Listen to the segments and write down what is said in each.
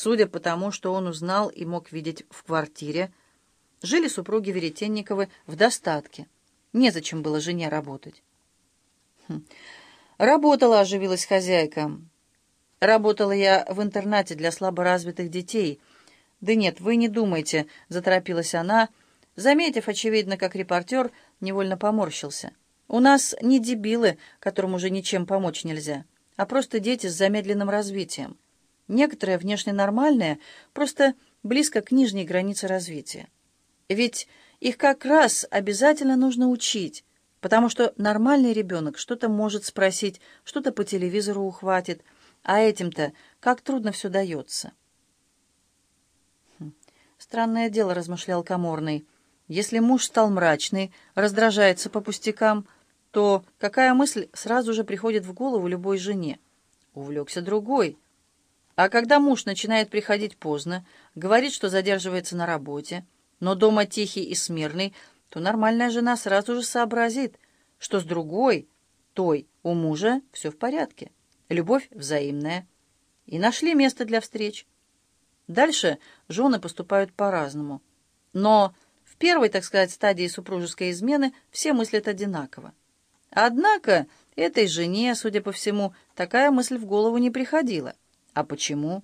Судя по тому, что он узнал и мог видеть в квартире, жили супруги Веретенниковы в достатке. Незачем было жене работать. Хм. Работала, оживилась хозяйка. Работала я в интернате для слаборазвитых детей. Да нет, вы не думайте, заторопилась она, заметив, очевидно, как репортер невольно поморщился. У нас не дебилы, которым уже ничем помочь нельзя, а просто дети с замедленным развитием. Некоторые внешне нормальные, просто близко к нижней границе развития. Ведь их как раз обязательно нужно учить, потому что нормальный ребенок что-то может спросить, что-то по телевизору ухватит, а этим-то как трудно все дается. Хм. Странное дело, размышлял Каморный. Если муж стал мрачный, раздражается по пустякам, то какая мысль сразу же приходит в голову любой жене? Увлекся другой. А когда муж начинает приходить поздно, говорит, что задерживается на работе, но дома тихий и смирный, то нормальная жена сразу же сообразит, что с другой, той, у мужа все в порядке, любовь взаимная. И нашли место для встреч. Дальше жены поступают по-разному. Но в первой, так сказать, стадии супружеской измены все мыслят одинаково. Однако этой жене, судя по всему, такая мысль в голову не приходила. А почему?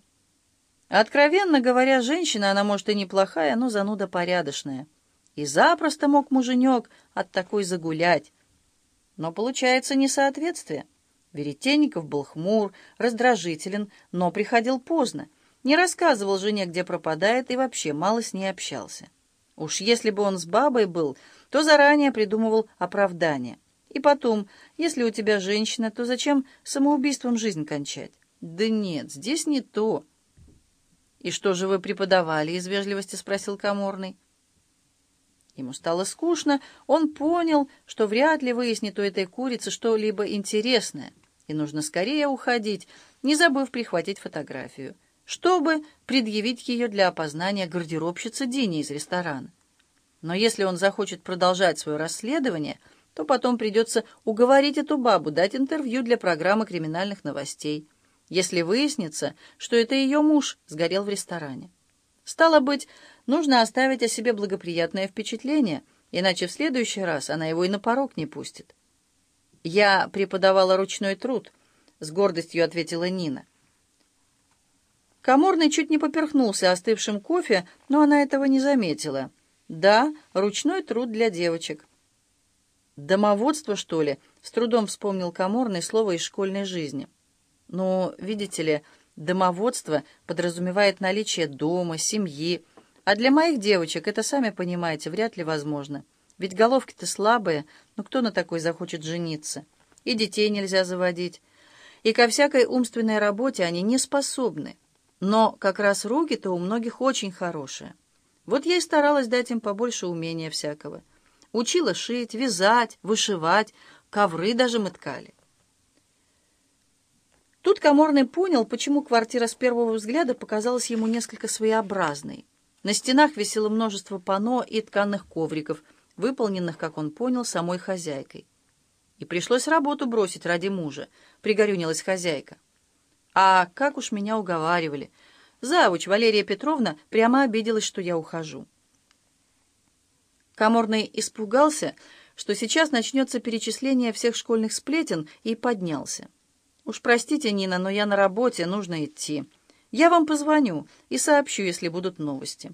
Откровенно говоря, женщина, она, может, и неплохая, но зануда порядочная. И запросто мог муженек от такой загулять. Но получается несоответствие. Веретенников был хмур, раздражителен, но приходил поздно. Не рассказывал жене, где пропадает, и вообще мало с ней общался. Уж если бы он с бабой был, то заранее придумывал оправдание. И потом, если у тебя женщина, то зачем самоубийством жизнь кончать? Да нет, здесь не то. «И что же вы преподавали?» — из вежливости спросил Каморный. Ему стало скучно, он понял, что вряд ли выяснит у этой курицы что-либо интересное, и нужно скорее уходить, не забыв прихватить фотографию, чтобы предъявить ее для опознания гардеробщицы Дини из ресторана. Но если он захочет продолжать свое расследование, то потом придется уговорить эту бабу дать интервью для программы криминальных новостей если выяснится, что это ее муж сгорел в ресторане. Стало быть, нужно оставить о себе благоприятное впечатление, иначе в следующий раз она его и на порог не пустит. «Я преподавала ручной труд», — с гордостью ответила Нина. Каморный чуть не поперхнулся остывшим кофе, но она этого не заметила. «Да, ручной труд для девочек». «Домоводство, что ли?» — с трудом вспомнил Каморный слово из школьной жизни. Но, видите ли, домоводство подразумевает наличие дома, семьи, а для моих девочек это, сами понимаете, вряд ли возможно. Ведь головки-то слабые, ну кто на такой захочет жениться? И детей нельзя заводить. И ко всякой умственной работе они не способны. Но как раз руки-то у многих очень хорошие. Вот я и старалась дать им побольше умения всякого. Учила шить, вязать, вышивать, ковры даже мы ткали. Тут Каморный понял, почему квартира с первого взгляда показалась ему несколько своеобразной. На стенах висело множество панно и тканых ковриков, выполненных, как он понял, самой хозяйкой. И пришлось работу бросить ради мужа, пригорюнилась хозяйка. А как уж меня уговаривали. Завуч Валерия Петровна прямо обиделась, что я ухожу. Каморный испугался, что сейчас начнется перечисление всех школьных сплетен, и поднялся. «Уж простите, Нина, но я на работе, нужно идти. Я вам позвоню и сообщу, если будут новости».